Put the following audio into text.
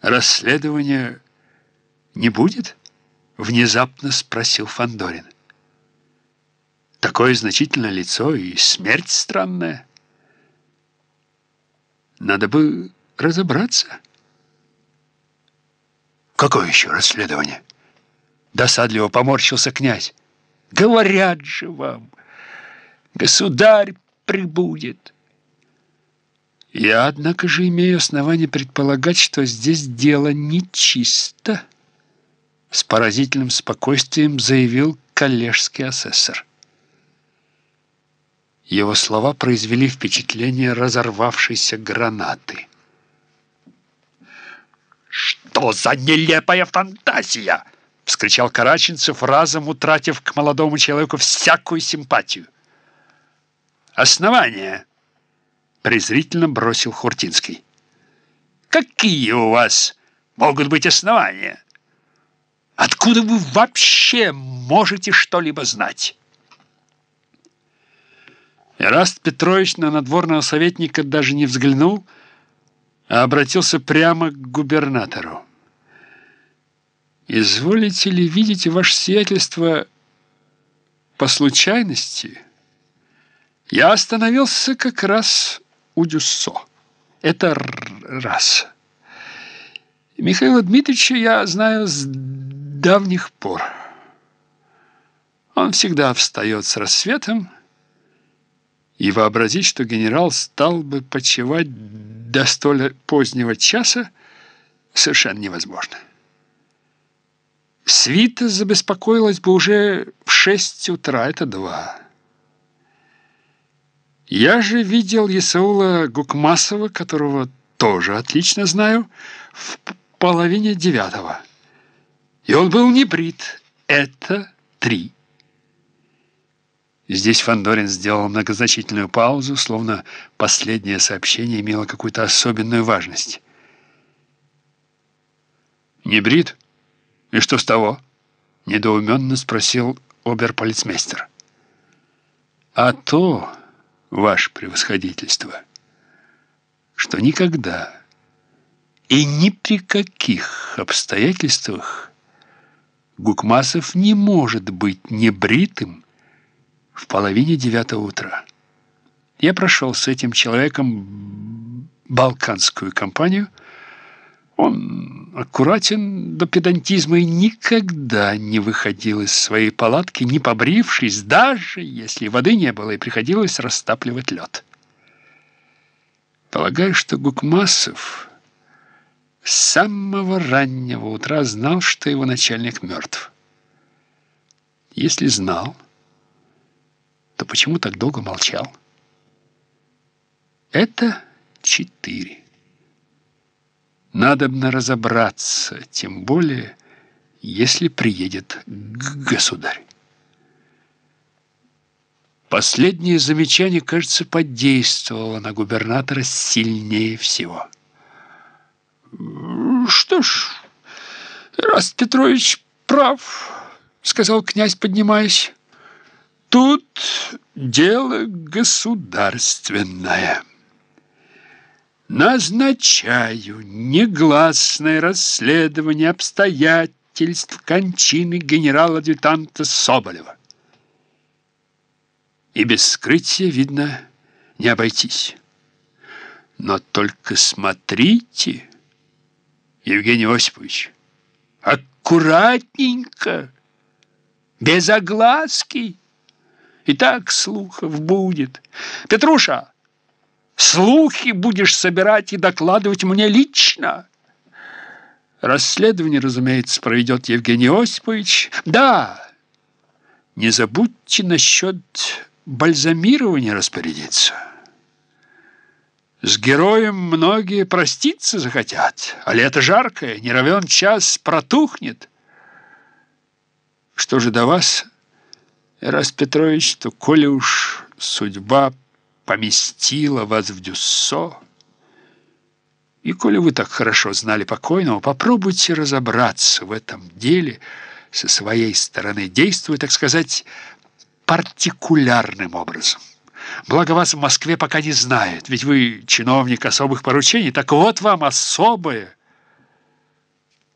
Расследования не будет? Внезапно спросил Фандорин. Такое значительное лицо и смерть странная. Надо бы разобраться. Какое еще расследование? Досадливо поморщился князь. Говорят же вам, государь прибудет. Я, однако же, имею основание предполагать, что здесь дело нечисто. С поразительным спокойствием заявил коллежский асессор. Его слова произвели впечатление разорвавшейся гранаты. «Что за нелепая фантазия!» — вскричал Караченцев, разом утратив к молодому человеку всякую симпатию. «Основание!» — презрительно бросил Хуртинский. «Какие у вас могут быть основания? Откуда вы вообще можете что-либо знать?» Эраст Петрович на надворного советника даже не взглянул, а обратился прямо к губернатору. «Изволите ли видеть ваше сиятельство по случайности? Я остановился как раз у Дюссо. Это раз. Михаила Дмитриевича я знаю с давних пор. Он всегда встает с рассветом, и вообразить, что генерал стал бы почивать до столь позднего часа, совершенно невозможно. Свита забеспокоилась бы уже в шесть утра, это два. Я же видел Исаула Гукмасова, которого тоже отлично знаю, в половине девятого. И он был не брит. Это три. Здесь Фандорин сделал многозначительную паузу, словно последнее сообщение имело какую-то особенную важность. «Не брит? И что с того?» — недоуменно спросил оберполицмейстер. «А то, ваше превосходительство, что никогда и ни при каких обстоятельствах Гукмасов не может быть небритым, в половине девятого утра. Я прошел с этим человеком балканскую компанию. Он аккуратен до педантизма и никогда не выходил из своей палатки, не побрившись, даже если воды не было и приходилось растапливать лед. Полагаю, что Гукмасов с самого раннего утра знал, что его начальник мертв. Если знал то почему так долго молчал? Это четыре. Надобно разобраться, тем более, если приедет государь. Последнее замечание, кажется, подействовало на губернатора сильнее всего. «Что ж, Раст Петрович прав», — сказал князь, поднимаясь. Тут дело государственное. Назначаю негласное расследование обстоятельств кончины генерала-адъютанта Соболева. И без скрытия, видно, не обойтись. Но только смотрите, Евгений Осипович, аккуратненько, без огласки. И так слухов будет. Петруша, слухи будешь собирать и докладывать мне лично. Расследование, разумеется, проведет Евгений Осипович. Да, не забудьте насчет бальзамирования распорядиться. С героем многие проститься захотят, а лето жаркое, не равен час протухнет. Что же до вас... Эрас Петрович, то коли уж судьба поместила вас в Дюссо, и коли вы так хорошо знали покойного, попробуйте разобраться в этом деле со своей стороны, действуя, так сказать, партикулярным образом. Благо вас в Москве пока не знают, ведь вы чиновник особых поручений, так вот вам особое –